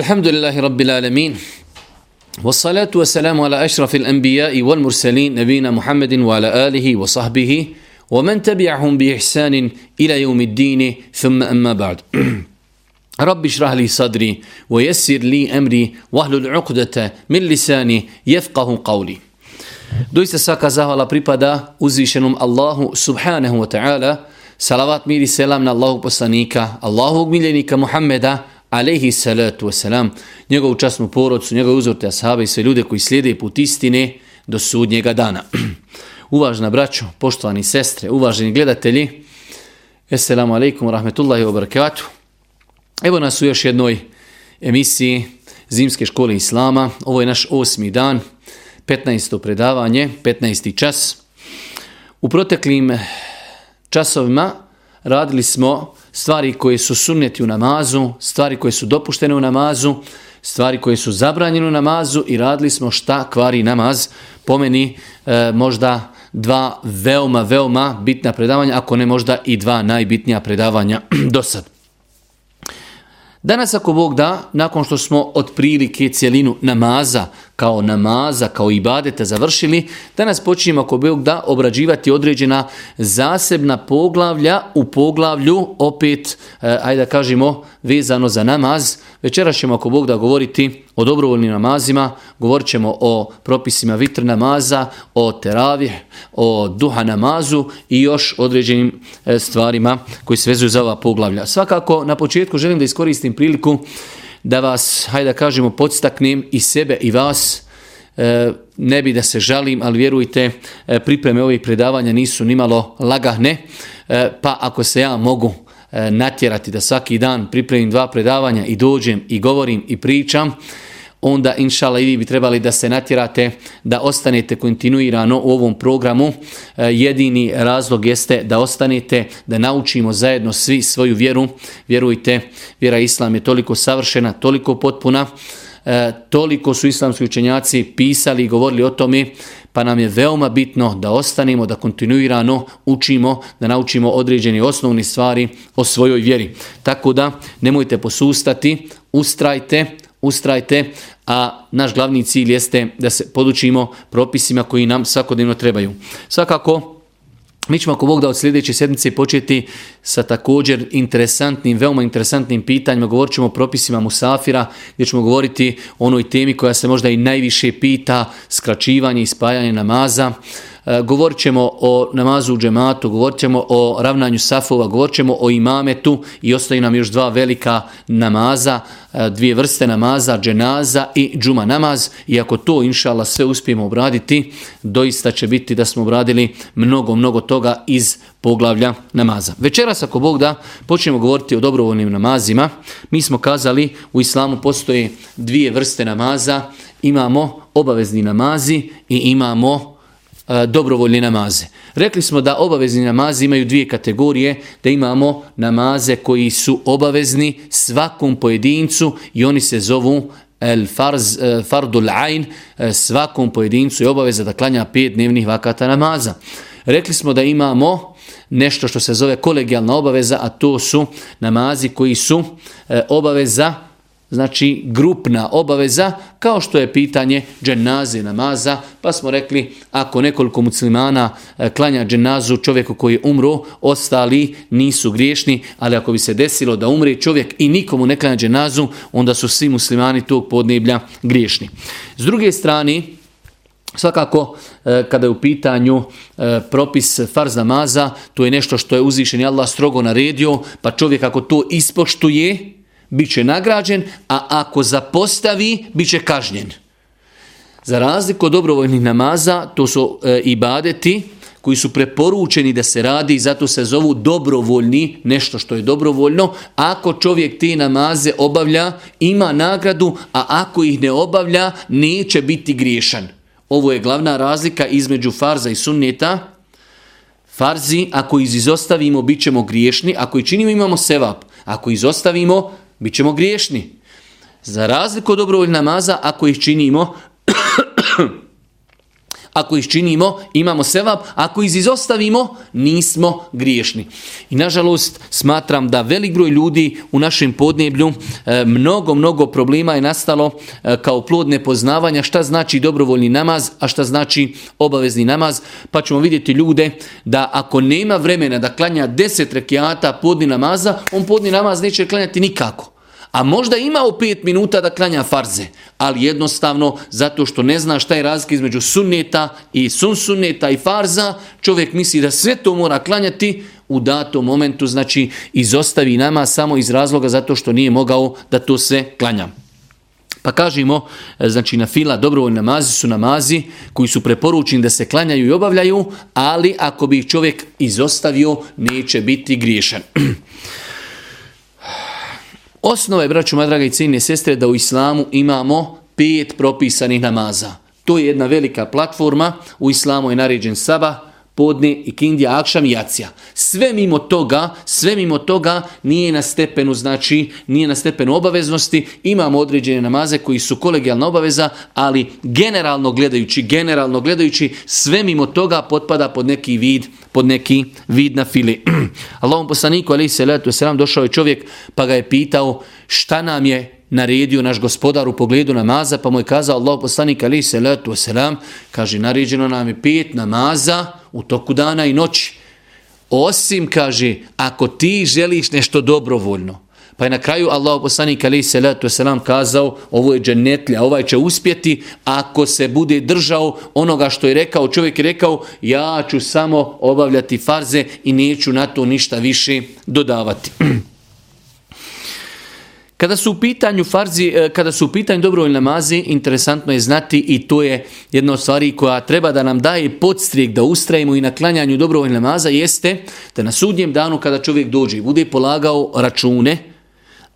الحمد لله رب العالمين والصلاة والسلام على أشرف الأنبياء والمرسلين نبينا محمد وعلى آله وصحبه ومن تبعهم بإحسان إلى يوم الدين ثم أما بعد رب اشرح لي صدري ويسر لي أمري واهل العقدة من لساني يفقه قولي Doista svaka zahvala pripada uzvišenom Allahu subhanahu wa ta'ala. Salavat mir i selam na Allahu poslanika, Allahu miljenika Muhammeda, alaihi salatu wasalam, njegovu časnu porodcu, njegove uzorte ashaba i sve ljude koji slijede put istine do sudnjega dana. Uvažna braćo, poštovani sestre, uvaženi gledatelji, Assalamu alaikum rahmetullahi wa barakatuh. Evo nas u još jednoj emisiji Zimske škole Islama. Ovo je naš osmi dan, 15. predavanje, 15. čas. U proteklim časovima radili smo stvari koje su sunneti u namazu, stvari koje su dopuštene u namazu, stvari koje su zabranjene u namazu i radili smo šta kvari namaz. Pomeni e, možda dva veoma, veoma bitna predavanja, ako ne možda i dva najbitnija predavanja do sad. Danas ako Bog da, nakon što smo otprilike cijelinu namaza, kao namaza, kao ibadeta završili, danas počinjemo ako Bog da obrađivati određena zasebna poglavlja u poglavlju, opet, eh, ajde da kažemo, vezano za namaz. Večera ćemo ako Bog da govoriti o dobrovoljnim namazima, govorit ćemo o propisima vitr namaza, o teravih, o duha namazu i još određenim e, stvarima koji se vezuju za ova poglavlja. Svakako, na početku želim da iskoristim priliku da vas, hajde da kažemo, podstaknem i sebe i vas, e, ne bi da se žalim, ali vjerujte, e, pripreme ovih predavanja nisu nimalo lagahne, pa ako se ja mogu E, natjerati da svaki dan pripremim dva predavanja i dođem i govorim i pričam, onda inšala i vi bi trebali da se natjerate da ostanete kontinuirano u ovom programu. E, jedini razlog jeste da ostanete, da naučimo zajedno svi svoju vjeru. Vjerujte, vjera Islam je toliko savršena, toliko potpuna, e, toliko su islamski učenjaci pisali i govorili o tome, pa nam je veoma bitno da ostanemo, da kontinuirano učimo, da naučimo određene osnovne stvari o svojoj vjeri. Tako da nemojte posustati, ustrajte, ustrajte, a naš glavni cilj jeste da se podučimo propisima koji nam svakodnevno trebaju. Svakako, mi ćemo ako Bog da od sljedeće sedmice početi sa također interesantnim, veoma interesantnim pitanjima. Govorit ćemo o propisima Musafira, gdje ćemo govoriti o onoj temi koja se možda i najviše pita, skraćivanje i spajanje namaza. E, govorit ćemo o namazu u džematu, govorit ćemo o ravnanju safova, govorit ćemo o imametu i ostaje nam još dva velika namaza, e, dvije vrste namaza, dženaza i džuma namaz. I ako to, inšala, sve uspijemo obraditi, doista će biti da smo obradili mnogo, mnogo toga iz poglavlja namaza. Večeras, ako Bog da, počnemo govoriti o dobrovoljnim namazima. Mi smo kazali, u islamu postoje dvije vrste namaza, imamo obavezni namazi i imamo dobrovoljne namaze. Rekli smo da obavezni namazi imaju dvije kategorije, da imamo namaze koji su obavezni svakom pojedincu i oni se zovu el farz, e, fardul ain, e, svakom pojedincu je obaveza da klanja pet dnevnih vakata namaza. Rekli smo da imamo nešto što se zove kolegijalna obaveza, a to su namazi koji su e, obaveza znači grupna obaveza, kao što je pitanje dženaze namaza, pa smo rekli ako nekoliko muslimana e, klanja dženazu čovjeku koji je umro, ostali nisu griješni, ali ako bi se desilo da umre čovjek i nikomu ne klanja dženazu, onda su svi muslimani tog podneblja griješni. S druge strane, Svakako, e, kada je u pitanju e, propis farz namaza, to je nešto što je uzvišen i Allah strogo naredio, pa čovjek ako to ispoštuje, bit će nagrađen, a ako zapostavi, bit će kažnjen. Za razliku od dobrovoljnih namaza, to su e, ibadeti koji su preporučeni da se radi i zato se zovu dobrovoljni, nešto što je dobrovoljno. Ako čovjek te namaze obavlja, ima nagradu, a ako ih ne obavlja, neće biti griješan. Ovo je glavna razlika između farza i sunneta. Farzi, ako izostavimo, bit ćemo griješni. Ako ih činimo, imamo sevap. Ako izostavimo, bit ćemo griješni. Za razliku od dobrovoljnog namaza, ako ih činimo, Ako ih činimo, imamo sevap. Ako ih izostavimo, nismo griješni. I nažalost, smatram da velik broj ljudi u našem podneblju e, mnogo, mnogo problema je nastalo e, kao plod nepoznavanja šta znači dobrovoljni namaz, a šta znači obavezni namaz. Pa ćemo vidjeti ljude da ako nema vremena da klanja deset rekiata podni namaza, on podni namaz neće klanjati nikako. A možda ima u pet minuta da klanja farze, ali jednostavno zato što ne zna šta je razlika između sunneta i sun sunneta i farza, čovjek misli da sve to mora klanjati u datom momentu, znači izostavi nama samo iz razloga zato što nije mogao da to sve klanja. Pa kažemo, e, znači na fila dobrovoljni namazi su namazi koji su preporučeni da se klanjaju i obavljaju, ali ako bi ih čovjek izostavio, neće biti griješan. Osnova je, braću, moja draga i cijenine sestre, da u islamu imamo pet propisanih namaza. To je jedna velika platforma. U islamu je naređen sabah, podne i kindija, akšam i jacija. Sve mimo toga, sve mimo toga nije na stepenu, znači nije na stepenu obaveznosti. Imamo određene namaze koji su kolegijalna obaveza, ali generalno gledajući, generalno gledajući, sve mimo toga potpada pod neki vid, pod neki vid na fili. Allahom poslaniku, ali se letu selam, došao je čovjek pa ga je pitao šta nam je naredio naš gospodar u pogledu namaza, pa mu je kazao Allah poslanik ali se letu selam, kaže naređeno nam je pet namaza u toku dana i noći. Osim, kaže, ako ti želiš nešto dobrovoljno, pa je na kraju Allah poslanik ali se letu selam kazao, ovo je dženetlja, ovaj će uspjeti ako se bude držao onoga što je rekao, čovjek je rekao, ja ću samo obavljati farze i neću na to ništa više dodavati. Kada su u pitanju farzi, eh, kada su u pitanju dobrovoljni namazi, interesantno je znati i to je jedna od stvari koja treba da nam daje podstrijek da ustrajimo i na klanjanju dobrovoljnih namaza jeste da na sudnjem danu kada čovjek dođe i bude polagao račune,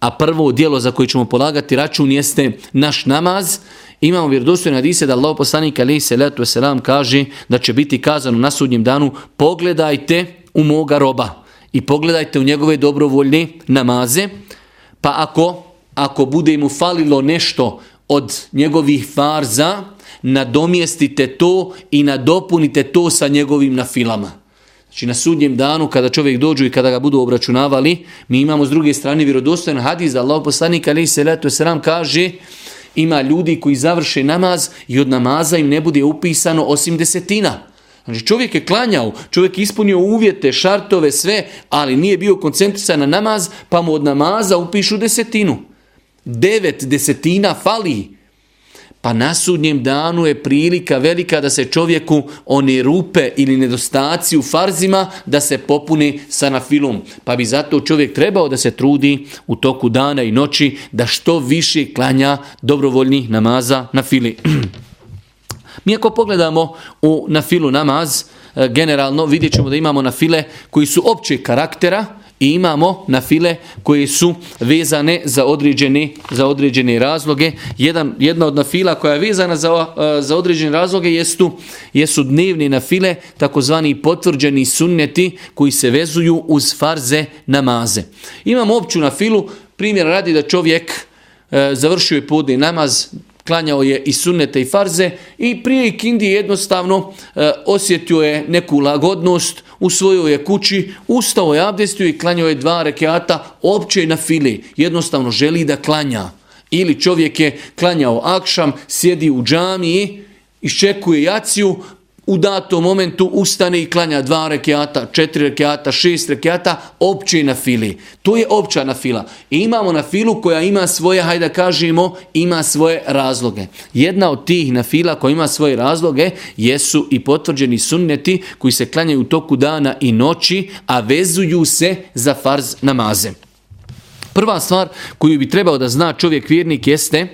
a prvo dijelo za koje ćemo polagati račun jeste naš namaz, imamo vjerodostojne hadise da Allah poslanik alejhi salatu vesselam kaže da će biti kazano na sudnjem danu pogledajte u moga roba i pogledajte u njegove dobrovoljne namaze pa ako, ako bude mu falilo nešto od njegovih farza, nadomjestite to i nadopunite to sa njegovim nafilama. Znači na sudnjem danu kada čovjek dođu i kada ga budu obračunavali, mi imamo s druge strane vjerodostojan hadis da Allah poslanik ali salatu wasalam kaže ima ljudi koji završe namaz i od namaza im ne bude upisano osim desetina. Znači čovjek je klanjao, čovjek je ispunio uvjete, šartove, sve, ali nije bio koncentrisan na namaz, pa mu od namaza upišu desetinu. Devet desetina fali. Pa na sudnjem danu je prilika velika da se čovjeku one rupe ili nedostaci u farzima da se popune sa nafilom. Pa bi zato čovjek trebao da se trudi u toku dana i noći da što više klanja dobrovoljnih namaza na fili. Mi ako pogledamo u na filu namaz, e, generalno vidjet ćemo da imamo na file koji su općeg karaktera i imamo na file koje su vezane za određene, za određene razloge. Jedan, jedna od nafila koja je vezana za, e, za određene razloge jestu, jesu dnevni nafile, takozvani potvrđeni sunneti koji se vezuju uz farze namaze. Imamo opću na filu, primjer radi da čovjek e, završio je podni namaz, klanjao je i sunnete i farze i prije ikindi jednostavno e, osjetio je neku lagodnost, u svojoj je kući, ustao je abdestio i klanjao je dva rekiata opće na fili. Jednostavno želi da klanja. Ili čovjek je klanjao akšam, sjedi u džamiji, iščekuje jaciju, u datom momentu ustane i klanja dva rekiata, četiri rekiata, šest rekiata, opće na fili. To je opća na fila. I imamo na filu koja ima svoje, hajde da kažemo, ima svoje razloge. Jedna od tih na fila koja ima svoje razloge jesu i potvrđeni sunneti koji se klanjaju u toku dana i noći, a vezuju se za farz namaze. Prva stvar koju bi trebao da zna čovjek vjernik jeste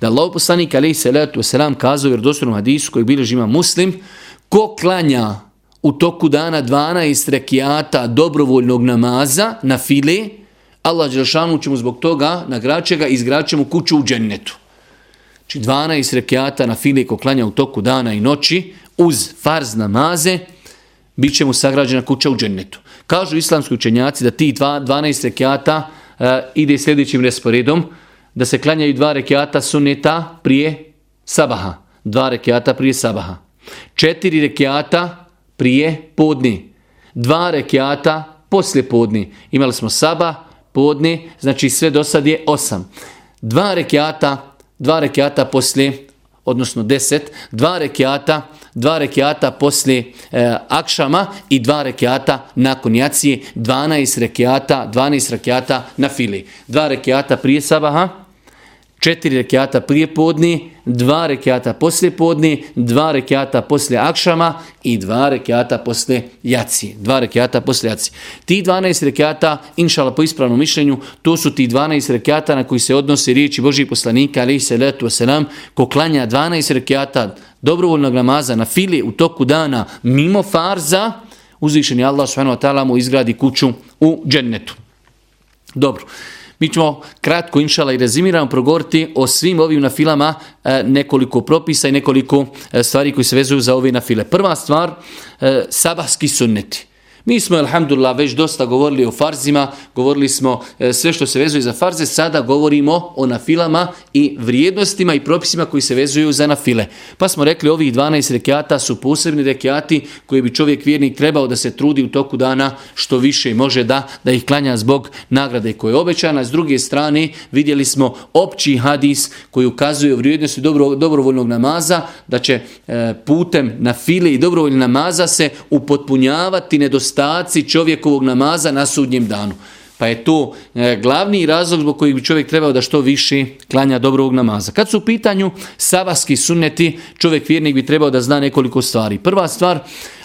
da Allah poslanik alaihi salatu wasalam kazao u vjerodostojnom hadisu koji bilježi ima muslim, Ko klanja u toku dana 12 rekiata dobrovoljnog namaza na file, Allah Đelšanu će mu zbog toga nagraće ga i izgraće mu kuću u džennetu. Znači 12 rekiata na file ko klanja u toku dana i noći uz farz namaze, bit će mu sagrađena kuća u džennetu. Kažu islamski učenjaci da ti 12 rekiata e, ide sljedećim resporedom, da se klanjaju dva rekiata suneta prije sabaha. Dva rekiata prije sabaha četiri rekiata prije podni, dva rekiata poslije podni. Imali smo saba, podni, znači sve do sad je osam. Dva rekiata, dva rekiata poslije, odnosno deset, dva rekiata, dva rekiata poslije e, akšama i dva rekiata nakon jacije, 12 rekiata, 12 rekiata na fili. Dva rekiata prije sabaha, četiri rekiata prije podni, dva rekiata poslije podni, dva rekiata poslije akšama i dva rekiata poslije jaci. Dva rekiata poslije jaci. Ti 12 rekiata, inšala po ispravnom mišljenju, to su ti 12 rekiata na koji se odnose riječi Božih poslanika, ali se letu wasalam, ko klanja 12 rekiata dobrovoljnog namaza na fili u toku dana mimo farza, uzvišeni Allah subhanahu wa ta'ala mu izgradi kuću u džennetu. Dobro. Mi ćemo kratko, inšala, i rezimiramo progovoriti o svim ovim nafilama e, nekoliko propisa i nekoliko e, stvari koji se vezuju za ove nafile. Prva stvar, e, sabahski sunneti. Mi smo, alhamdulillah, već dosta govorili o farzima, govorili smo e, sve što se vezuje za farze, sada govorimo o nafilama i vrijednostima i propisima koji se vezuju za nafile. Pa smo rekli, ovih 12 rekiata su posebni rekiati koji bi čovjek vjernik trebao da se trudi u toku dana što više može da, da ih klanja zbog nagrade koje je obećana. S druge strane, vidjeli smo opći hadis koji ukazuje vrijednosti dobro, dobrovoljnog namaza, da će e, putem nafile i dobrovoljnog namaza se upotpunjavati nedostatak nedostaci čovjekovog namaza na sudnjem danu. Pa je to e, glavni razlog zbog kojeg bi čovjek trebao da što više klanja dobrog namaza. Kad su u pitanju sabahski sunneti, čovjek vjernik bi trebao da zna nekoliko stvari. Prva stvar,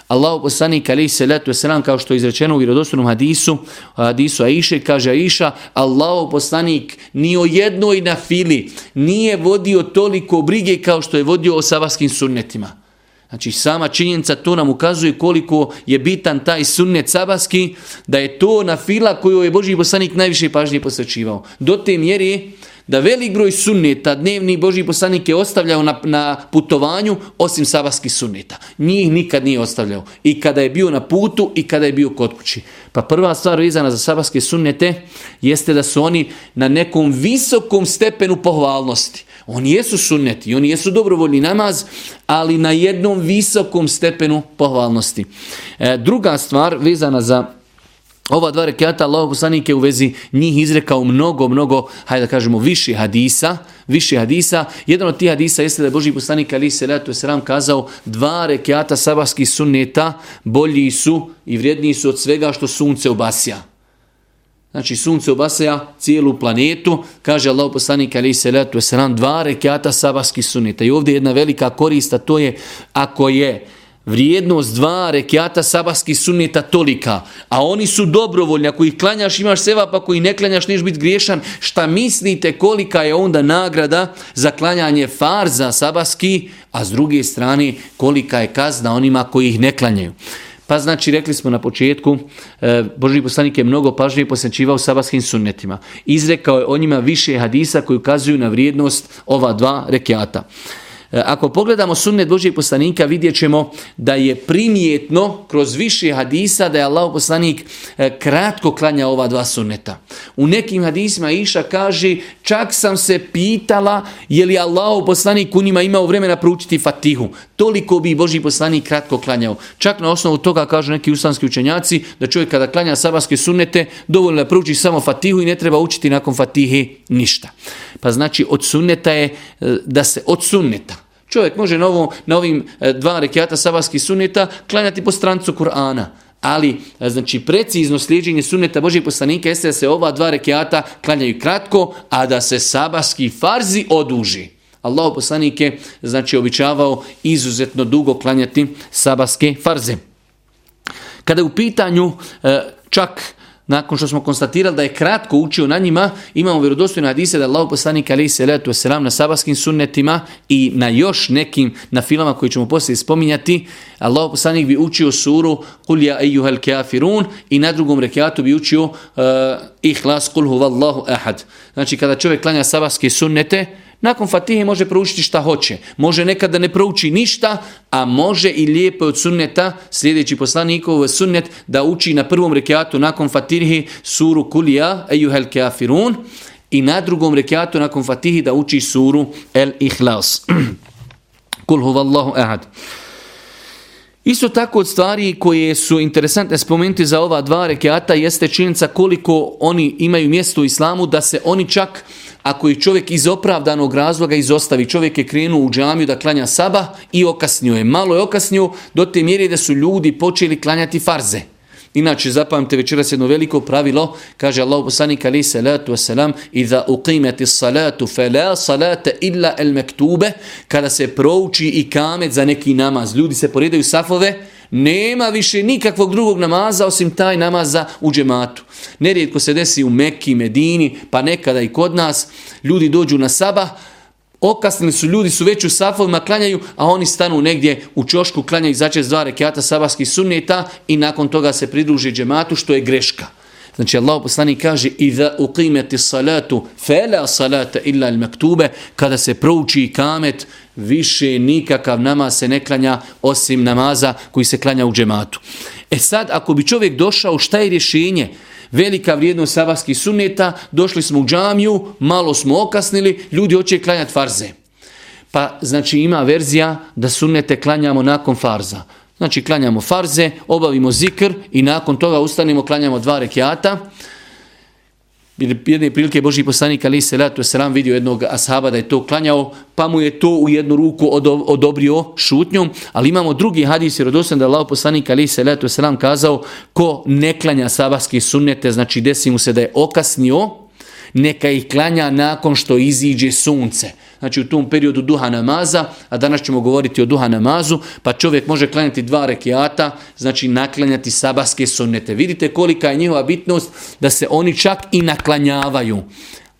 Allahu poslanik alejhi salatu vesselam kao što je izrečeno u vjerodostojnom hadisu, hadisu Aiše kaže Aisha, Allahu poslanik ni o jednoj nafili nije vodio toliko brige kao što je vodio o sabahskim sunnetima. Znači sama činjenica to nam ukazuje koliko je bitan taj sunnet sabaski, da je to na fila koju je Boži poslanik najviše pažnje posvećivao. Do te mjeri da velik broj sunneta dnevni Boži poslanik je ostavljao na, na putovanju osim sabaskih sunneta. Njih nikad nije ostavljao. I kada je bio na putu i kada je bio kod kući. Pa prva stvar vezana za sabaske sunnete jeste da su oni na nekom visokom stepenu pohvalnosti. Oni jesu sunneti, oni jesu dobrovoljni namaz, ali na jednom visokom stepenu pohvalnosti. E, druga stvar vezana za ova dva rekiata, Allah poslanik je u vezi njih izrekao mnogo, mnogo, hajde da kažemo, više hadisa, više hadisa. Jedan od tih hadisa jeste da je Boži poslanik Ali se Esram kazao dva rekiata sabahskih sunneta bolji su i vrijedniji su od svega što sunce obasja. Znači sunce obasaja cijelu planetu, kaže Allah poslanik ali se letu sram dva rekiata sabahski suneta. I ovdje jedna velika korista, to je ako je vrijednost dva rekiata sabahskih sunneta tolika, a oni su dobrovoljni, ako ih klanjaš imaš seva, pa ako ih ne klanjaš neš biti griješan, šta mislite kolika je onda nagrada za klanjanje farza sabahski, a s druge strane kolika je kazna onima koji ih ne klanjaju. Pa znači, rekli smo na početku, e, Boži poslanik je mnogo pažnje posjećivao sabahskim sunnetima. Izrekao je o njima više hadisa koji ukazuju na vrijednost ova dva rekiata. E, ako pogledamo sunnet Božijeg poslanika vidjet ćemo da je primjetno kroz više hadisa da je Allah poslanik e, kratko klanja ova dva sunneta. U nekim hadisima Iša kaže čak sam se pitala je li Allah poslanik u njima imao vremena proučiti fatihu. Toliko bi Boži poslanik kratko klanjao. Čak na osnovu toga kažu neki islamski učenjaci da čovjek kada klanja sabarske sunnete dovoljno da prouči samo fatihu i ne treba učiti nakon fatihe ništa. Pa znači od sunneta je e, da se od sunneta Čovjek može na, ovo, na ovim e, dva rekiata sabahskih suneta klanjati po strancu Kur'ana. Ali, e, znači, precizno slijedženje suneta Božih poslanika jeste da se ova dva rekiata klanjaju kratko, a da se sabahski farzi oduži. Allah poslanik je, znači, običavao izuzetno dugo klanjati sabaske farze. Kada je u pitanju e, čak nakon što smo konstatirali da je kratko učio na njima, imamo vjerodostojne hadise da Allah poslanik ali se letu selam na sabaskim sunnetima i na još nekim na filama koji ćemo poslije spominjati, Allah poslanik bi učio suru Kul ja ejuhel kafirun i na drugom rekiatu bi učio e, uh, ihlas kul huvallahu ahad. Znači kada čovjek klanja sabaske sunnete, nakon Fatihe može proučiti šta hoće. Može nekad da ne prouči ništa, a može i lijepo od sunneta, sljedeći poslanikov sunnet, da uči na prvom rekiatu nakon Fatihe suru Kulija, ejuhel kafirun, i na drugom rekiatu nakon Fatihi da uči suru El Ihlas. Kul huvallahu ahad. Isto tako od stvari koje su interesantne spomenuti za ova dva rekiata jeste činjenica koliko oni imaju mjesto u islamu da se oni čak ako je čovjek iz opravdanog razloga izostavi, čovjek je krenuo u džamiju da klanja saba i okasnio je. Malo je okasnio do te mjere da su ljudi počeli klanjati farze. Inače, zapamte večeras jedno veliko pravilo, kaže Allah poslanik ali salatu wasalam, iza uqimati salatu fe la salata illa el mektube, kada se prouči i kamet za neki namaz. Ljudi se poredaju safove, nema više nikakvog drugog namaza osim taj namaza u džematu. Nerijetko se desi u Mekki, Medini, pa nekada i kod nas, ljudi dođu na sabah, okasnili su ljudi, su već u safovima, klanjaju, a oni stanu negdje u čošku, klanjaju začest dva rekiata sabahskih sunneta i nakon toga se pridruži džematu, što je greška. Znači Allah poslani kaže iza uqimeti salatu fela salata illa al maktube kada se prouči kamet više nikakav namaz se ne klanja osim namaza koji se klanja u džematu. E sad ako bi čovjek došao šta je rješenje? velika vrijednost sabahskih sunneta, došli smo u džamiju, malo smo okasnili, ljudi hoće klanjati farze. Pa znači ima verzija da sunnete klanjamo nakon farza. Znači klanjamo farze, obavimo zikr i nakon toga ustanemo, klanjamo dva rekiata. Jedne prilike Boži poslanik ali Selatu selam vidio jednog ashaba da je to klanjao, pa mu je to u jednu ruku odobrio šutnjom, ali imamo drugi hadis jer odosam da je Allah poslanik ali Selatu selam kazao ko ne klanja sabahske sunnete, znači desi mu se da je okasnio, neka ih klanja nakon što iziđe sunce. Znači u tom periodu duha namaza, a danas ćemo govoriti o duha namazu, pa čovjek može klanjati dva rekiata, znači naklanjati sabaske sunnete. Vidite kolika je njihova bitnost da se oni čak i naklanjavaju.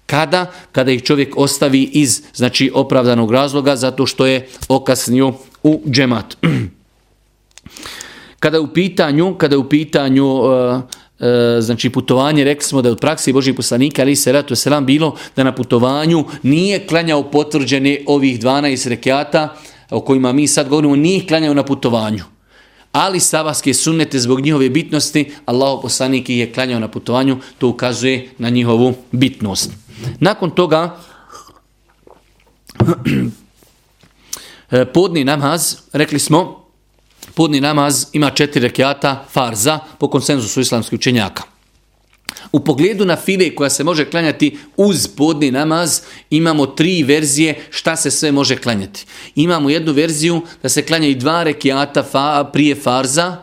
Kada? Kada ih čovjek ostavi iz znači opravdanog razloga zato što je okasnio u džemat. kada je u pitanju, kada je u pitanju uh, E, znači putovanje, rekli smo da je od praksi Božih poslanika, ali se ratu selam bilo da na putovanju nije klanjao potvrđene ovih 12 rekiata o kojima mi sad govorimo, nije klanjao na putovanju. Ali sabahske sunnete zbog njihove bitnosti, Allah poslanik je klanjao na putovanju, to ukazuje na njihovu bitnost. Nakon toga, e, podni namaz, rekli smo, podni namaz ima četiri rekiata farza po konsenzusu islamskih učenjaka. U pogledu na file koja se može klanjati uz podni namaz imamo tri verzije šta se sve može klanjati. Imamo jednu verziju da se klanjaju dva rekiata fa, prije farza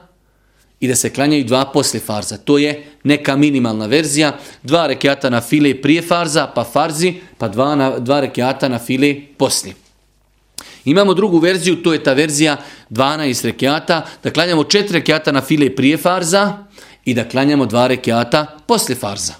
i da se klanjaju dva poslije farza. To je neka minimalna verzija. Dva rekiata na file prije farza pa farzi pa dva, na, dva rekiata na file poslije. Imamo drugu verziju, to je ta verzija 12 rekiata, da klanjamo 4 rekiata na file prije farza i da klanjamo 2 rekiata poslije farza.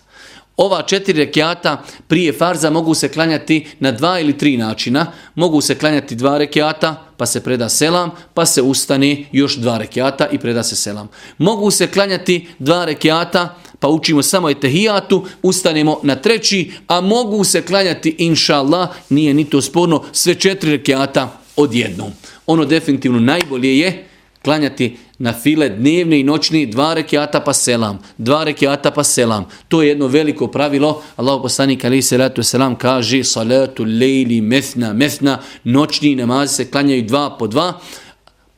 Ova četiri rekiata prije farza mogu se klanjati na dva ili tri načina. Mogu se klanjati dva rekiata, pa se preda selam, pa se ustane još dva rekiata i preda se selam. Mogu se klanjati dva rekiata, pa učimo samo etehijatu, ustanemo na treći, a mogu se klanjati, inša Allah, nije ni to sporno, sve četiri rekiata odjednom. Ono definitivno najbolje je klanjati na file dnevni i noćni dva rekiata pa selam. Dva rekiata pa selam. To je jedno veliko pravilo. Allah poslanik ali salatu selam kaže salatu lejli methna methna noćni namazi se klanjaju dva po dva.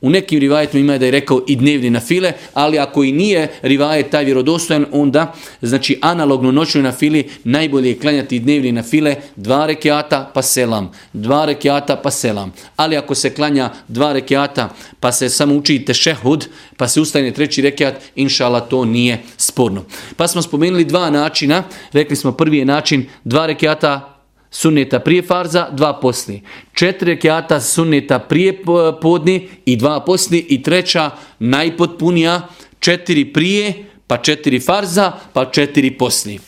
U nekim rivajetima ima da je rekao i dnevni na file, ali ako i nije rivajet taj vjerodostojan, onda znači analogno noćnoj na fili najbolje je klanjati dnevni na file dva rekiata pa selam. Dva rekiata pa selam. Ali ako se klanja dva rekiata pa se samo uči tešehud, pa se ustane treći rekiat, inšala to nije sporno. Pa smo spomenuli dva načina. Rekli smo prvi je način dva rekiata sunneta prije farza, dva poslije. Četiri rekiata sunneta prije podni i dva poslije. I treća, najpotpunija, četiri prije, pa četiri farza, pa četiri poslije.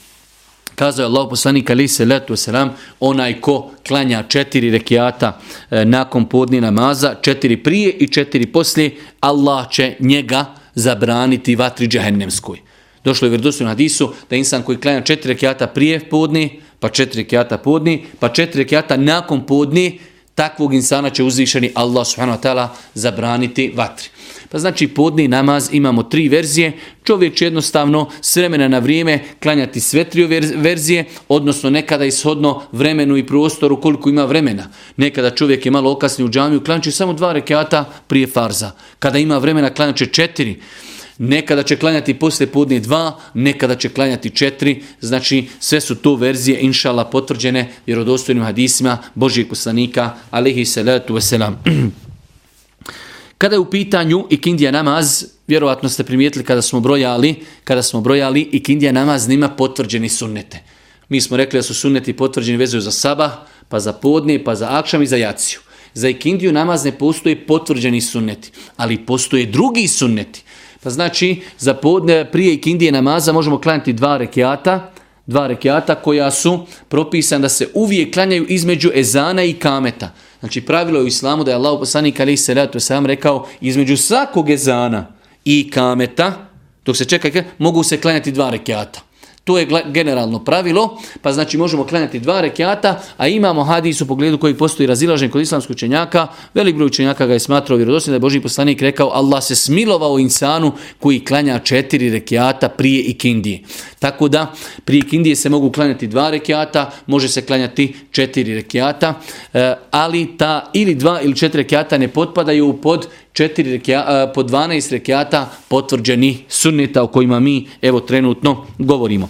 Kazao je Allah poslanik ali se letu selam, onaj ko klanja četiri rekiata e, nakon podni namaza, četiri prije i četiri poslije, Allah će njega zabraniti vatri džahennemskoj. Došlo je vjerodostojno hadisu da insan koji klanja četiri rekiata prije podni, pa četiri rekiata podni, pa četiri rekiata nakon podni, takvog insana će uzvišeni Allah subhanahu wa ta'ala zabraniti vatri. Pa Pa znači podni namaz imamo tri verzije. Čovjek će jednostavno s vremena na vrijeme klanjati sve tri verzije, odnosno nekada ishodno vremenu i prostoru koliko ima vremena. Nekada čovjek je malo okasni u džamiju, klanjaće samo dva rekiata prije farza. Kada ima vremena klanjaće četiri. Nekada će klanjati poslije podne dva, nekada će klanjati četiri. Znači sve su to verzije inšala potvrđene vjerodostojnim hadisima Božijeg poslanika alihi salatu wasalam. Kada je u pitanju ikindija namaz, vjerovatno ste primijetili kada smo brojali, kada smo brojali ikindija namaz nima potvrđeni sunnete. Mi smo rekli da su sunneti potvrđeni vezuju za sabah, pa za podne, pa za akšam i za jaciju. Za ikindiju namaz ne postoje potvrđeni sunneti, ali postoje drugi sunneti. Pa znači, za podne, prije ikindije namaza možemo klanjati dva rekiata, dva rekiata koja su propisane da se uvijek klanjaju između ezana i kameta. Znači pravilo je u islamu da je Allah poslanik ali se ratu sam rekao između svakog ezana i kameta, dok se čeka, mogu se klanjati dva rekiata. To je generalno pravilo, pa znači možemo klanjati dva rekiata, a imamo hadis u pogledu koji postoji razilažen kod islamskog učenjaka. Velik broj učenjaka ga je smatrao vjerodostojnim da je Boži poslanik rekao Allah se smilovao insanu koji klanja četiri rekiata prije ikindije. Tako da prije ikindije se mogu klanjati dva rekiata, može se klanjati četiri rekiata, e, ali ta ili dva ili četiri rekiata ne potpadaju pod četiri rekiata, po 12 rekiata potvrđeni sunneta o kojima mi evo trenutno govorimo.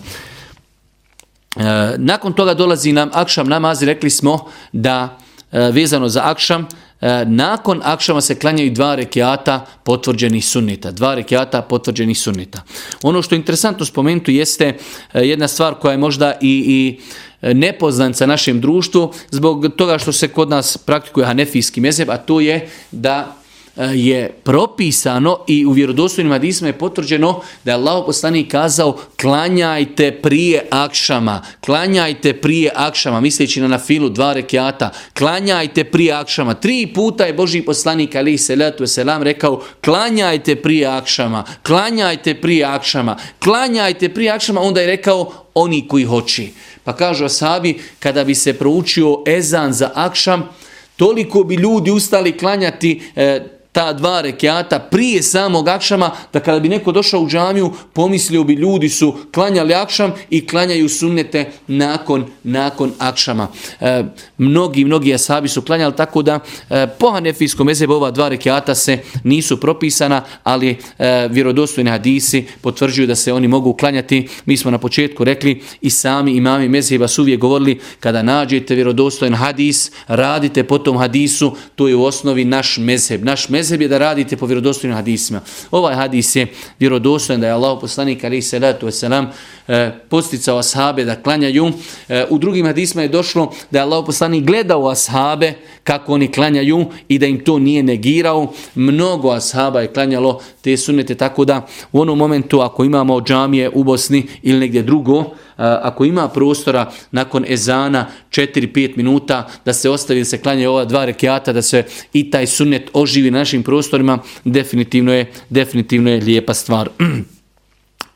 E, nakon toga dolazi nam akšam namaz, rekli smo da e, vezano za akšam, e, nakon akšama se klanjaju dva rekiata potvrđenih sunnita. Dva rekiata potvrđenih sunnita. Ono što je interesantno spomenuti jeste e, jedna stvar koja je možda i, i e, nepoznanca našem društvu zbog toga što se kod nas praktikuje hanefijski mezeb, a to je da Eh, je propisano i u vjerodostojnim hadisima je potvrđeno da je Allah poslanik kazao klanjajte prije akšama, klanjajte prije akšama, misleći na nafilu dva rekiata, klanjajte prije akšama. Tri puta je Boži poslanik ali se letu selam rekao klanjajte prije akšama, klanjajte prije akšama, klanjajte prije akšama, onda je rekao oni koji hoći. Pa kažu asabi, kada bi se proučio ezan za akšam, toliko bi ljudi ustali klanjati e, ta dva rekiata prije samog akšama, da kada bi neko došao u džamiju, pomislio bi ljudi su klanjali akšam i klanjaju sunnete nakon, nakon akšama. E, mnogi, mnogi asabi su klanjali tako da e, po hanefijskom mezebu ova dva rekiata se nisu propisana, ali e, vjerodostojni hadisi potvrđuju da se oni mogu klanjati. Mi smo na početku rekli i sami imami mezheba su uvijek govorili kada nađete vjerodostojen hadis, radite po tom hadisu, to je u osnovi naš mezheb. Naš mezheb mezheb je da radite po vjerodostojnim hadisima. Ovaj hadis je vjerodostojan da je Allah poslanik ali se ratu selam e, posticao ashabe da klanjaju. E, u drugim hadisima je došlo da je Allah poslanik gledao ashabe kako oni klanjaju i da im to nije negirao. Mnogo ashaba je klanjalo te sunete tako da u onom momentu ako imamo džamije u Bosni ili negdje drugo, ako ima prostora nakon ezana 4-5 minuta da se ostavi da se klanje ova dva rekiata, da se i taj sunnet oživi na našim prostorima, definitivno je, definitivno je lijepa stvar.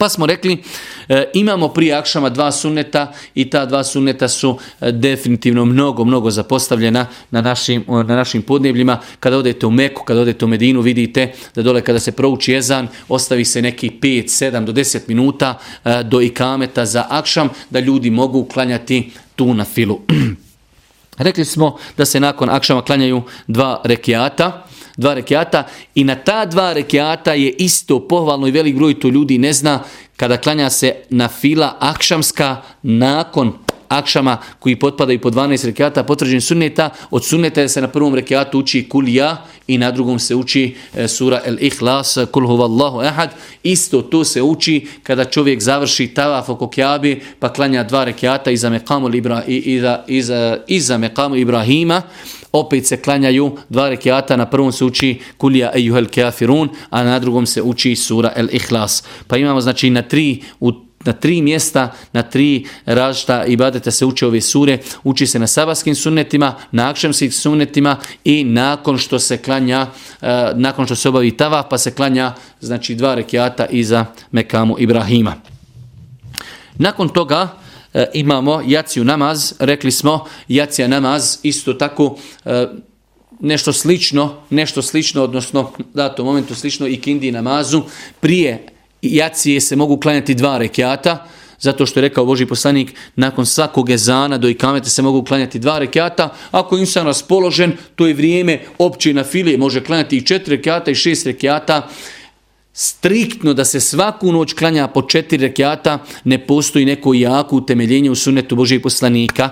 Pa smo rekli, e, imamo prije akšama dva sunneta i ta dva sunneta su e, definitivno mnogo, mnogo zapostavljena na našim, na našim podnebljima. Kada odete u Meku, kada odete u Medinu, vidite da dole kada se prouči jezan, ostavi se neki 5, 7 do 10 minuta e, do ikameta za akšam, da ljudi mogu uklanjati tu na filu. Rekli smo da se nakon akšama klanjaju dva rekiata, dva rekiata i na ta dva rekiata je isto pohvalno i velik broj to ljudi ne zna kada klanja se na fila akšamska nakon akšama koji potpadaju po 12 rekiata potvrđen sunneta. Od sunneta se na prvom rekiatu uči kulija i na drugom se uči e, sura El Ihlas, kul huvallahu ehad. Isto to se uči kada čovjek završi tavaf oko kjabi pa klanja dva rekiata iza mekamu, Ibra, iza, iza, iza mekamu Ibrahima opet se klanjaju dva rekiata, na prvom se uči kulija ejuhel kafirun, a na drugom se uči sura el ihlas. Pa imamo znači na tri u na tri mjesta, na tri različita ibadeta se uče ove sure, uči se na sabaskim sunnetima, na akšemskim sunnetima i nakon što se klanja, e, nakon što se obavi tava, pa se klanja znači dva rekiata iza Mekamu Ibrahima. Nakon toga e, imamo jaciju namaz, rekli smo jacija namaz isto tako e, nešto slično, nešto slično, odnosno datom momentu slično i kindi namazu, prije jacije se mogu klanjati dva rekiata, zato što je rekao Boži poslanik, nakon svakog ezana do ikameta se mogu klanjati dva rekiata, ako je insan raspoložen, to je vrijeme opće na filije, može klanjati i četiri rekiata i šest rekiata, striktno da se svaku noć klanja po četiri rekiata, ne postoji neko jako utemeljenje u sunetu Božijeg poslanika.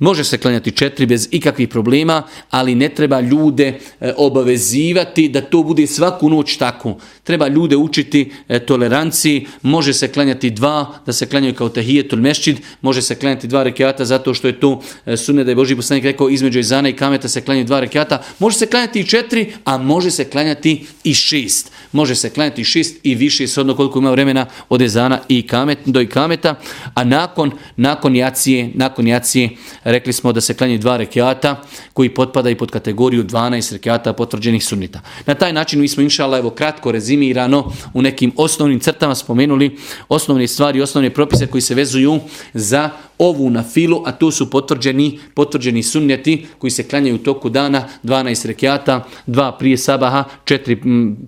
Može se klanjati četiri bez ikakvih problema, ali ne treba ljude e, obavezivati da to bude svaku noć tako. Treba ljude učiti e, toleranciji, može se klanjati dva, da se klanjaju kao tahijetul mešćid, može se klanjati dva rekiata zato što je to e, sunne da je Boži poslanik rekao između izana i kameta se klanjaju dva rekiata. Može se klanjati i četiri, a može se klanjati i šest. Može se klanjati šest i više, sodno koliko ima vremena od ezana i kamet, do i kameta, a nakon, nakon jacije, nakon jacije rekli smo da se klanje dva rekiata koji potpada i pod kategoriju 12 rekiata potvrđenih sunnita. Na taj način mi smo inšala evo kratko rezimirano u nekim osnovnim crtama spomenuli osnovne stvari, osnovne propise koji se vezuju za ovu na filu, a to su potvrđeni, potvrđeni sunneti koji se klanjaju u toku dana, 12 rekiata, dva prije sabaha, četiri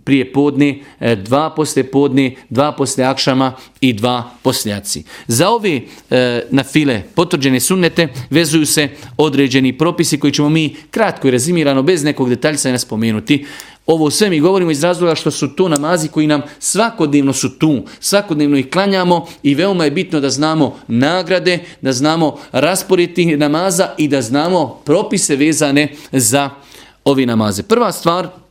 prije podne, dva posle podne, dva poslije akšama i dva posljaci. Za ove e, na file potvrđene sunnete vezuju se određeni propisi koji ćemo mi kratko i rezimirano bez nekog detaljca spomenuti. Ovo sve mi govorimo iz razloga što su to namazi koji nam svakodnevno su tu, svakodnevno ih klanjamo i veoma je bitno da znamo nagrade, da znamo rasporiti namaza i da znamo propise vezane za ovi namaze. Prva stvar,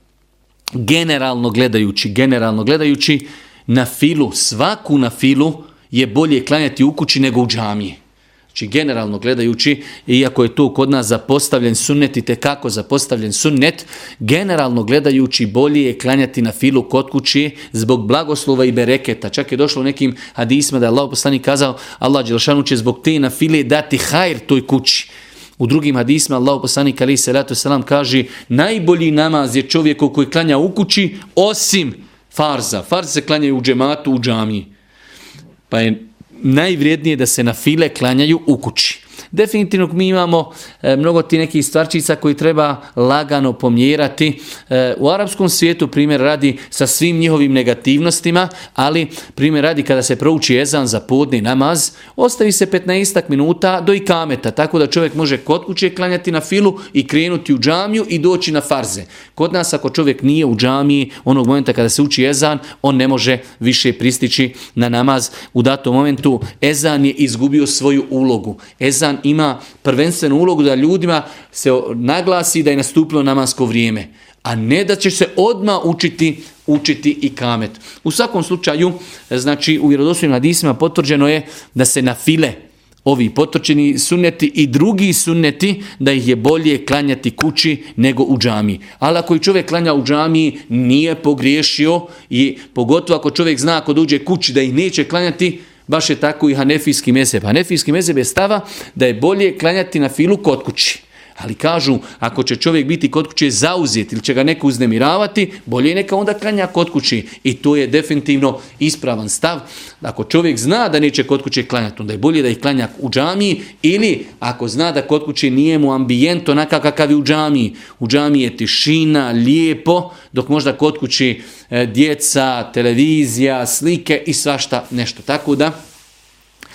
generalno gledajući, generalno gledajući, na filu, svaku na filu je bolje klanjati u kući nego u džamiji. Znači, generalno gledajući, iako je to kod nas zapostavljen sunnet i tekako zapostavljen sunnet, generalno gledajući bolje je klanjati na filu kod kući zbog blagoslova i bereketa. Čak je došlo u nekim hadisma da je Allah poslanik kazao, Allah Đelšanu će zbog te na file dati hajr toj kući. U drugim hadisma Allah poslanik ali se ratu selam kaže najbolji namaz je čovjeku koji klanja u kući osim farza. Farz se klanjaju u džematu, u džamiji. Pa je najvrijednije da se na file klanjaju u kući. Definitivno mi imamo e, mnogo ti nekih stvarčica koji treba lagano pomjerati. E, u arapskom svijetu primjer radi sa svim njihovim negativnostima, ali primjer radi kada se prouči ezan za podni namaz, ostavi se 15 minuta do ikameta, tako da čovjek može kod kuće klanjati na filu i krenuti u džamiju i doći na farze. Kod nas ako čovjek nije u džamiji, onog momenta kada se uči ezan, on ne može više pristići na namaz. U datom momentu ezan je izgubio svoju ulogu. Ezan ima prvenstvenu ulogu da ljudima se naglasi da je nastupilo namasko vrijeme, a ne da će se odma učiti učiti i kamet. U svakom slučaju, znači u vjerodostojnim hadisima potvrđeno je da se na file ovi potočeni sunneti i drugi sunneti da ih je bolje klanjati kući nego u džamiji. Ali ako i čovjek klanja u džamiji nije pogriješio i pogotovo ako čovjek zna ako dođe kući da ih neće klanjati, Baš je tako i hanefijski mezeb. Hanefijski mezeb je stava da je bolje klanjati na filu kod kući. Ali kažu, ako će čovjek biti kod kuće zauzet ili će ga neko uznemiravati, bolje neka onda klanja kod kući. I to je definitivno ispravan stav. Ako čovjek zna da neće kod kuće klanjati, onda je bolje da ih klanja u džamiji ili ako zna da kod kuće nije mu ambijent onakav kakav je u džamiji. U džamiji je tišina, lijepo, dok možda kod kući e, djeca, televizija, slike i svašta nešto. Tako da,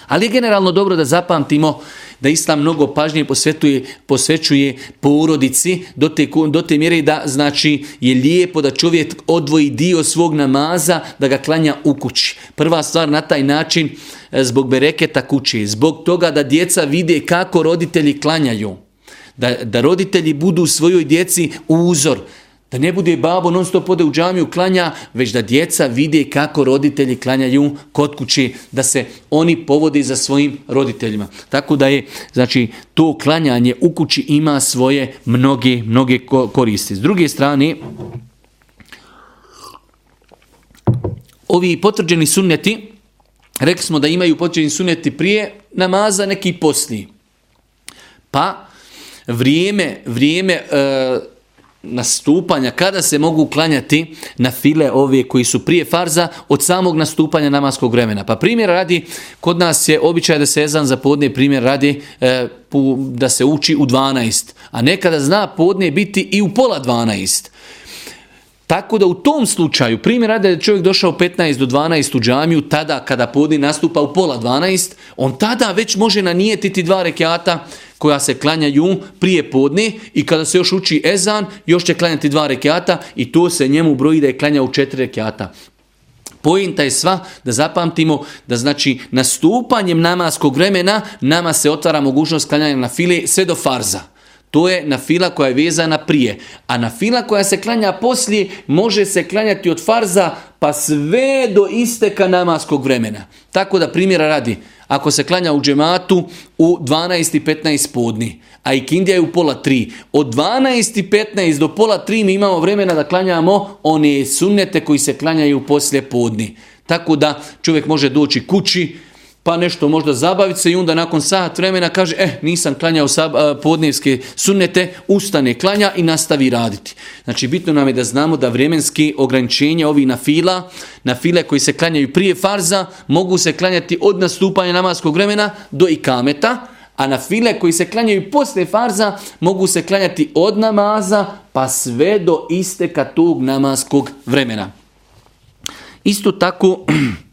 ali je generalno dobro da zapamtimo da Islam mnogo pažnje posvetuje, posvećuje porodici do te, do te mjere da znači je lijepo da čovjek odvoji dio svog namaza da ga klanja u kući. Prva stvar na taj način e, zbog bereketa kući, zbog toga da djeca vide kako roditelji klanjaju. Da, da roditelji budu svojoj djeci uzor. Da ne bude babo non stop ode u džamiju klanja, već da djeca vide kako roditelji klanjaju kod kući, da se oni povode za svojim roditeljima. Tako da je, znači, to klanjanje u kući ima svoje mnoge, mnoge koristi. S druge strane, ovi potvrđeni sunneti, rekli smo da imaju potvrđeni sunneti prije namaza, neki poslije. Pa, vrijeme, vrijeme, e, nastupanja, kada se mogu klanjati na file ove koji su prije farza od samog nastupanja namaskog vremena. Pa primjer radi, kod nas je običaj da se ezan za podne primjer radi e, da se uči u 12, a nekada zna podne biti i u pola 12. Tako da u tom slučaju, primjer radi da je čovjek došao 15 do 12 u džamiju, tada kada podni nastupa u pola 12, on tada već može nanijetiti dva rekiata koja se klanjaju prije podne i kada se još uči ezan, još će klanjati dva rekiata i to se njemu broji da je klanja u četiri rekiata. Pojenta je sva da zapamtimo da znači nastupanjem namaskog vremena nama se otvara mogućnost klanjanja na file sve do farza. To je na fila koja je vezana prije. A na fila koja se klanja poslije može se klanjati od farza pa sve do isteka namaskog vremena. Tako da primjera radi, ako se klanja u džematu u 12.15 podni, a i kindija je u pola 3, od 12.15 do pola 3 mi imamo vremena da klanjamo one sunnete koji se klanjaju poslje podni. Tako da čovjek može doći kući, pa nešto možda zabaviti se i onda nakon sat vremena kaže, eh, nisam klanjao podnevske sunnete, ustane, klanja i nastavi raditi. Znači, bitno nam je da znamo da vremenski ograničenja ovi na fila, na file koji se klanjaju prije farza, mogu se klanjati od nastupanja namaskog vremena do ikameta, a na file koji se klanjaju poslije farza mogu se klanjati od namaza pa sve do isteka tog namaskog vremena. Isto tako,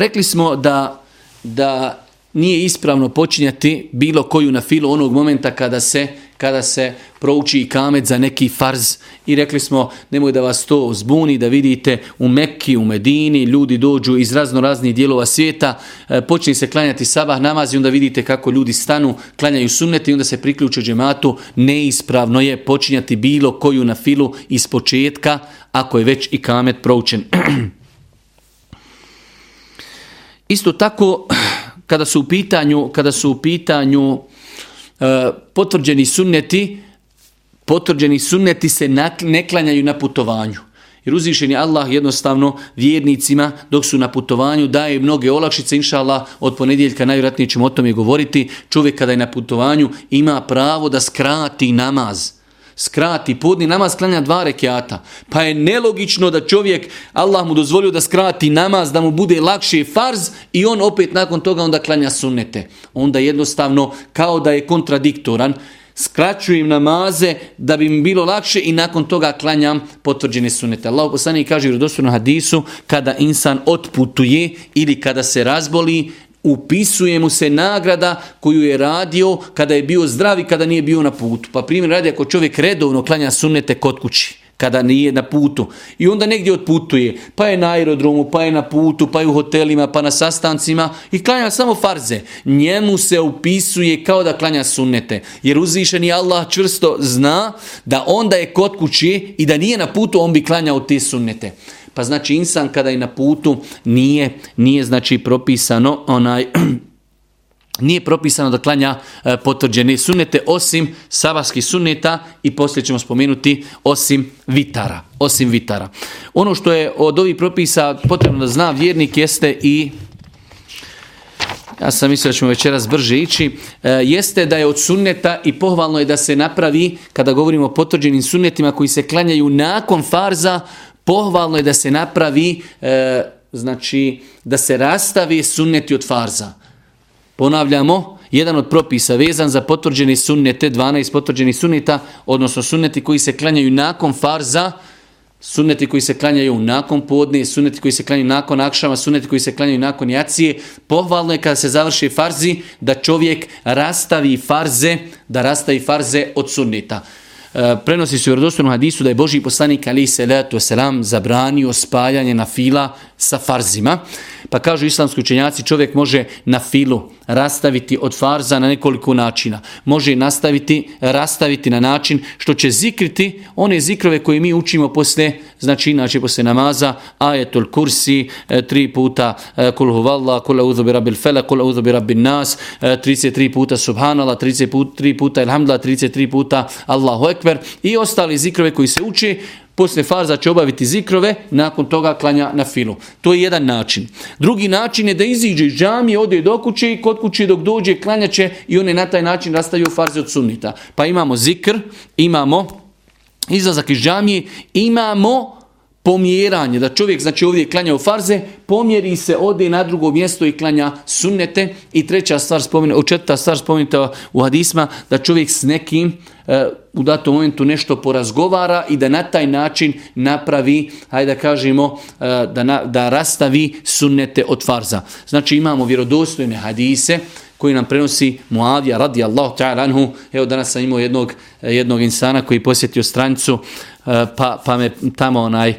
Rekli smo da, da nije ispravno počinjati bilo koju na filu onog momenta kada se, kada se prouči i kamet za neki farz. I rekli smo nemoj da vas to zbuni da vidite u Mekki, u Medini ljudi dođu iz razno raznih dijelova svijeta e, počne se klanjati sabah namaz i onda vidite kako ljudi stanu klanjaju sunnete i onda se priključe džematu. Neispravno je počinjati bilo koju na filu iz početka ako je već i kamet proučen. Isto tako, kada su u pitanju, kada su u pitanju e, potvrđeni sunneti, potvrđeni sunneti se ne klanjaju na putovanju. Jer uzvišen je Allah jednostavno vjernicima dok su na putovanju daje mnoge olakšice, inša Allah, od ponedjeljka najvjerojatnije ćemo o tome govoriti. Čovjek kada je na putovanju ima pravo da skrati namaz skrati podni namaz klanja dva rekiata. Pa je nelogično da čovjek, Allah mu dozvolio da skrati namaz, da mu bude lakše farz i on opet nakon toga onda klanja sunnete. Onda jednostavno kao da je kontradiktoran. Skraćujem namaze da bi mi bilo lakše i nakon toga klanjam potvrđene sunnete. Allah poslanik kaže u hadisu kada insan otputuje ili kada se razboli, upisuje mu se nagrada koju je radio kada je bio zdrav i kada nije bio na putu. Pa primjer radi ako čovjek redovno klanja sunnete kod kući kada nije na putu. I onda negdje otputuje, pa je na aerodromu, pa je na putu, pa je u hotelima, pa na sastancima i klanja samo farze. Njemu se upisuje kao da klanja sunnete. Jer uzvišeni Allah čvrsto zna da onda je kod kući i da nije na putu, on bi klanjao te sunnete. Pa znači insan kada je na putu nije, nije znači propisano onaj nije propisano da klanja e, potvrđene sunnete osim sabahskih sunneta i poslije ćemo spomenuti osim vitara. Osim vitara. Ono što je od ovih propisa potrebno da zna vjernik jeste i ja sam mislio da ćemo večeras brže ići, e, jeste da je od sunneta i pohvalno je da se napravi, kada govorimo o potvrđenim sunnetima koji se klanjaju nakon farza, pohvalno je da se napravi, e, znači da se rastavi sunneti od farza. Ponavljamo, jedan od propisa vezan za potvrđeni sunnete, 12 potvrđenih sunneta, odnosno sunneti koji se klanjaju nakon farza, sunneti koji se klanjaju nakon podne, sunneti koji se klanjaju nakon akšama, sunneti koji se klanjaju nakon jacije. Pohvalno je kada se završi farzi da čovjek rastavi farze, da rastavi farze od sunneta. E, prenosi se u vjerodostojnom hadisu da je Boži poslanik ali se letu selam zabranio spaljanje na fila sa farzima. Pa kažu islamski učenjaci, čovjek može na filu rastaviti od farza na nekoliko načina. Može nastaviti, rastaviti na način što će zikriti one zikrove koje mi učimo posle, znači inače posle namaza, ajetul kursi, e, tri puta e, kul huvalla, kul audhu bi rabbil fela, kul audhu bi nas, 33 puta subhanallah, 33 puta ilhamdala, 33 puta Allahu ekber i ostali zikrove koji se uči posle farza će obaviti zikrove, nakon toga klanja na filu. To je jedan način. Drugi način je da iziđe iz džamije, ode do kuće i kod kuće dok dođe klanjaće i one na taj način rastaju farze od sunnita. Pa imamo zikr, imamo izlazak iz džamije, imamo pomjeranje, da čovjek znači ovdje klanja u farze, pomjeri se, ode na drugo mjesto i klanja sunnete. I treća stvar spomenuta, četvrta stvar spomenuta u hadisma, da čovjek s nekim uh, E, u datom momentu nešto porazgovara i da na taj način napravi, hajde da kažemo, e, da, da, da rastavi sunnete od farza. Znači imamo vjerodostojne hadise, koji nam prenosi Muavija radijallahu ta'ala anhu. Evo danas sam imao jednog, jednog insana koji posjetio stranicu e, pa, pa me tamo onaj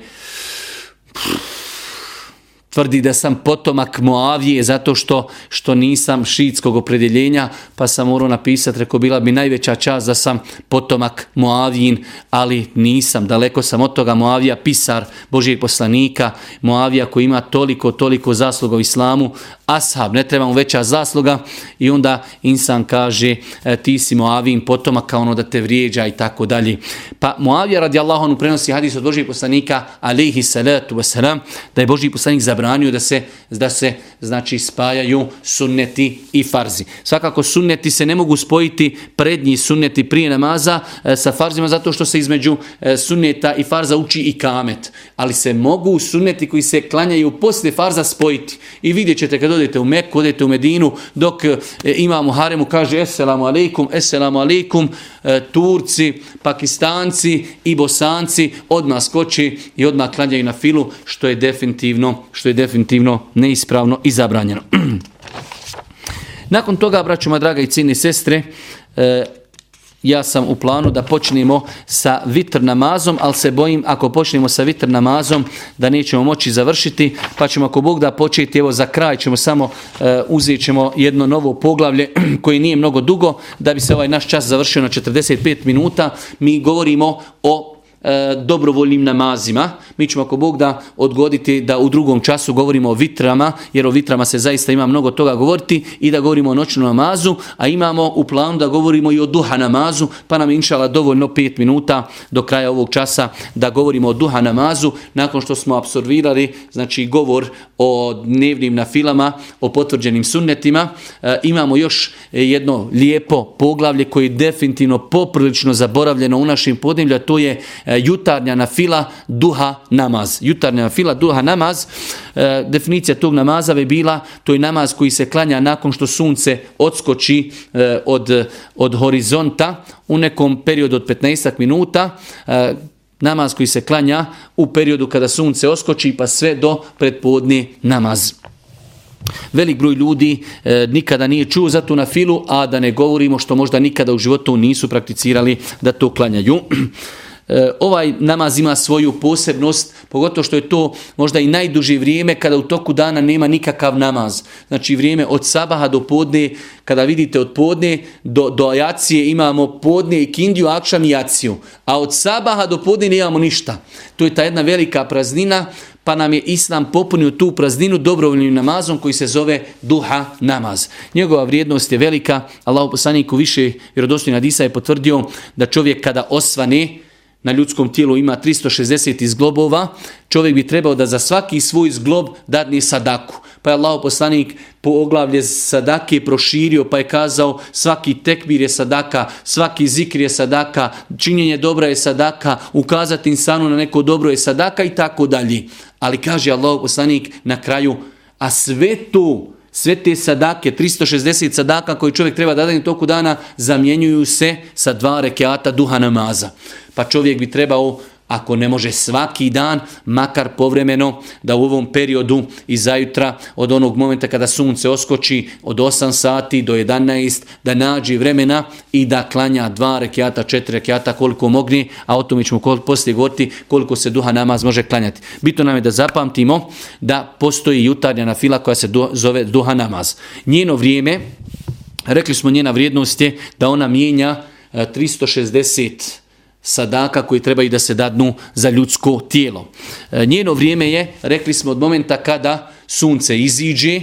tvrdi da sam potomak Moavije zato što što nisam šiitskog opredjeljenja, pa sam morao napisati, rekao bila bi najveća čast da sam potomak Moavijin, ali nisam, daleko sam od toga. Moavija, pisar Božijeg poslanika, Moavija koji ima toliko, toliko zasluga u islamu, ashab, ne treba mu veća zasluga. I onda insan kaže e, ti si Moavijin potomak kao ono da te vrijeđa i tako dalje. Pa Moavija radi Allahonu prenosi hadis od Božijeg poslanika, alihi salatu wasalam, da je Božiji poslanik za zabranio da se, da se znači spajaju sunneti i farzi. Svakako sunneti se ne mogu spojiti prednji sunneti prije namaza e, sa farzima zato što se između e, sunneta i farza uči i kamet. Ali se mogu sunneti koji se klanjaju poslije farza spojiti. I vidjet ćete kad odete u Meku, odete u Medinu, dok e, imamo haremu kaže Esselamu alaikum, Esselamu alaikum, e, Turci, Pakistanci i Bosanci odmah skoči i odmah klanjaju na filu, što je definitivno, što je je definitivno neispravno i zabranjeno. Nakon toga, braćuma draga i cijene sestre, e, ja sam u planu da počnemo sa vitr namazom, ali se bojim ako počnemo sa vitr namazom da nećemo moći završiti, pa ćemo ako Bog da početi, evo za kraj ćemo samo e, uzet ćemo jedno novo poglavlje koje nije mnogo dugo, da bi se ovaj naš čas završio na 45 minuta. Mi govorimo o E, dobrovoljnim namazima. Mi ćemo ako Bog da odgoditi da u drugom času govorimo o vitrama, jer o vitrama se zaista ima mnogo toga govoriti i da govorimo o noćnom namazu, a imamo u planu da govorimo i o duha namazu, pa nam inšala dovoljno 5 minuta do kraja ovog časa da govorimo o duha namazu, nakon što smo absorbirali znači govor o dnevnim nafilama, o potvrđenim sunnetima. E, imamo još jedno lijepo poglavlje koje je definitivno poprilično zaboravljeno u našim podnevlju, to je e, E, jutarnja na fila duha namaz. Jutarnja na fila duha namaz, e, definicija tog namaza bi bila, to je namaz koji se klanja nakon što sunce odskoči e, od, od horizonta u nekom periodu od 15 minuta, namaz koji se klanja u periodu kada sunce oskoči pa sve do predpodne namaz. Velik broj ljudi e, nikada nije čuo za tu na filu, a da ne govorimo što možda nikada u životu nisu prakticirali da to klanjaju. E, ovaj namaz ima svoju posebnost, pogotovo što je to možda i najduže vrijeme kada u toku dana nema nikakav namaz. Znači vrijeme od sabaha do podne, kada vidite od podne do, do ajacije imamo podne i kindiju, akšam i jaciju. A od sabaha do podne nemamo ništa. To je ta jedna velika praznina, pa nam je Islam popunio tu prazninu dobrovoljnim namazom koji se zove duha namaz. Njegova vrijednost je velika. Allah poslaniku više vjerodostojna Disa je potvrdio da čovjek kada osvane, na ljudskom tijelu ima 360 izglobova, čovjek bi trebao da za svaki svoj zglob dadne sadaku. Pa je Allah poslanik po oglavlje sadake proširio pa je kazao svaki tekbir je sadaka, svaki zikr je sadaka, činjenje dobra je sadaka, ukazati insanu na neko dobro je sadaka i tako dalje. Ali kaže Allah poslanik na kraju, a sve to sve te sadake, 360 sadaka koji čovjek treba da dani toku dana, zamjenjuju se sa dva rekiata duha namaza. Pa čovjek bi trebao ako ne može svaki dan, makar povremeno, da u ovom periodu i zajutra, od onog momenta kada sunce oskoči od 8 sati do 11, da nađi vremena i da klanja dva rekiata, četiri rekiata, koliko mogni, a o tome ćemo poslije govoriti koliko se duha namaz može klanjati. Bitno nam je da zapamtimo da postoji jutarnja na fila koja se zove duha namaz. Njeno vrijeme, rekli smo njena vrijednost je da ona mijenja e, 360 sadaka koji trebaju da se dadnu za ljudsko tijelo. E, njeno vrijeme je, rekli smo, od momenta kada sunce iziđe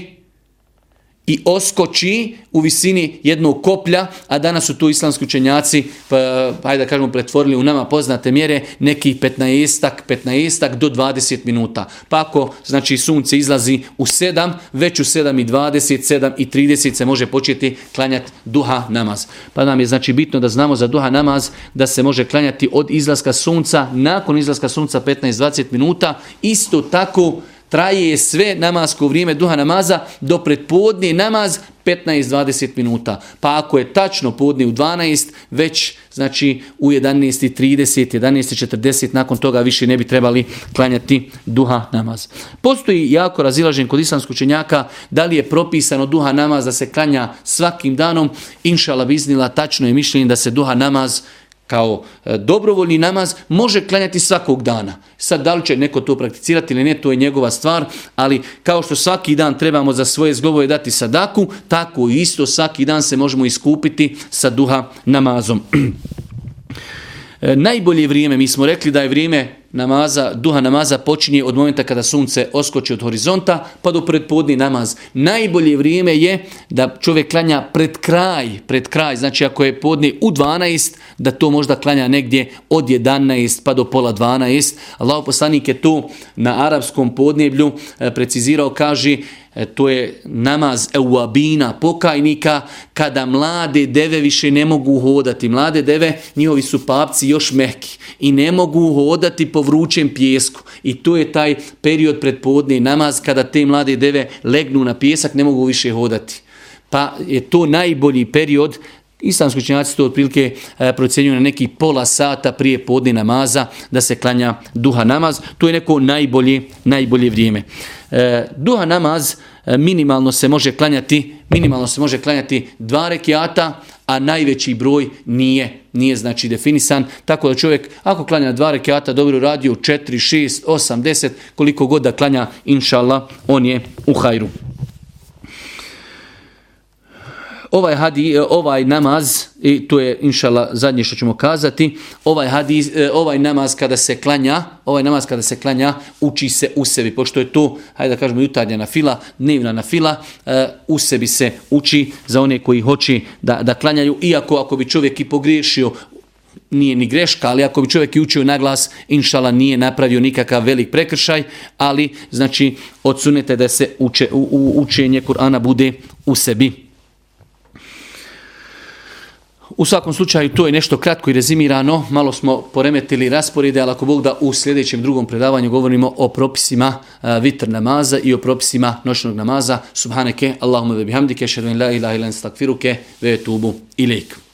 i oskoči u visini jednog koplja, a danas su tu islamski učenjaci, pa, hajde da kažemo, pretvorili u nama poznate mjere, neki 15-ak, 15 do 20 minuta. Pa ako, znači, sunce izlazi u 7, već u 7 i 20, 7 i 30 se može početi klanjati duha namaz. Pa nam je, znači, bitno da znamo za duha namaz da se može klanjati od izlaska sunca, nakon izlaska sunca 15-20 minuta, isto tako traje sve namasko vrijeme duha namaza do predpodnije namaz 15-20 minuta. Pa ako je tačno podne u 12, već znači u 11.30, 11.40, nakon toga više ne bi trebali klanjati duha namaz. Postoji jako razilažen kod islamskog učenjaka da li je propisano duha namaz da se klanja svakim danom. Inšala biznila tačno je mišljenje da se duha namaz kao e, dobrovoljni namaz može klanjati svakog dana. Sad da li će neko to prakticirati ili ne, to je njegova stvar, ali kao što svaki dan trebamo za svoje zglobove dati sadaku, tako isto svaki dan se možemo iskupiti sa duha namazom. E, najbolje vrijeme, mi smo rekli da je vrijeme namaza, duha namaza počinje od momenta kada sunce oskoči od horizonta pa do predpodni namaz. Najbolje vrijeme je da čovjek klanja pred kraj, pred kraj, znači ako je podni u 12, da to možda klanja negdje od 11 pa do pola 12. Allah poslanik je to na arapskom podneblju e, precizirao, kaže E, to je namaz euabina, pokajnika, kada mlade deve više ne mogu hodati. Mlade deve, njihovi su papci još mehki i ne mogu hodati po vrućem pjesku. I to je taj period predpodne namaz kada te mlade deve legnu na pjesak, ne mogu više hodati. Pa je to najbolji period Islamski učenjaci to otprilike e, procenjuju na neki pola sata prije podne namaza da se klanja duha namaz. To je neko najbolje, najbolje vrijeme. E, duha namaz e, minimalno se može klanjati minimalno se može klanjati dva rekiata, a najveći broj nije nije znači definisan, tako da čovjek ako klanja dva rekiata dobro radio 4, 6, 8, 10, koliko god da klanja, inšallah, on je u hajru ovaj, hadi, e, ovaj namaz, i to je inšala zadnje što ćemo kazati, ovaj, hadis, e, ovaj namaz kada se klanja, ovaj namaz kada se klanja, uči se u sebi, pošto je to, hajde da kažemo, jutarnja nafila dnevna fila, e, u sebi se uči za one koji hoće da, da klanjaju, iako ako bi čovjek i pogriješio, nije ni greška, ali ako bi čovjek i učio na glas, inšala nije napravio nikakav velik prekršaj, ali znači odsunete da se uče, u, u, učenje Kur'ana bude u sebi. U svakom slučaju to je nešto kratko i rezimirano, malo smo poremetili rasporede, ali ako Bog da u sljedećem drugom predavanju govorimo o propisima e, vitr namaza i o propisima noćnog namaza. Subhaneke, Allahumma ve bihamdike, šedun la ilaha ilan stakfiruke, ve tubu ilik.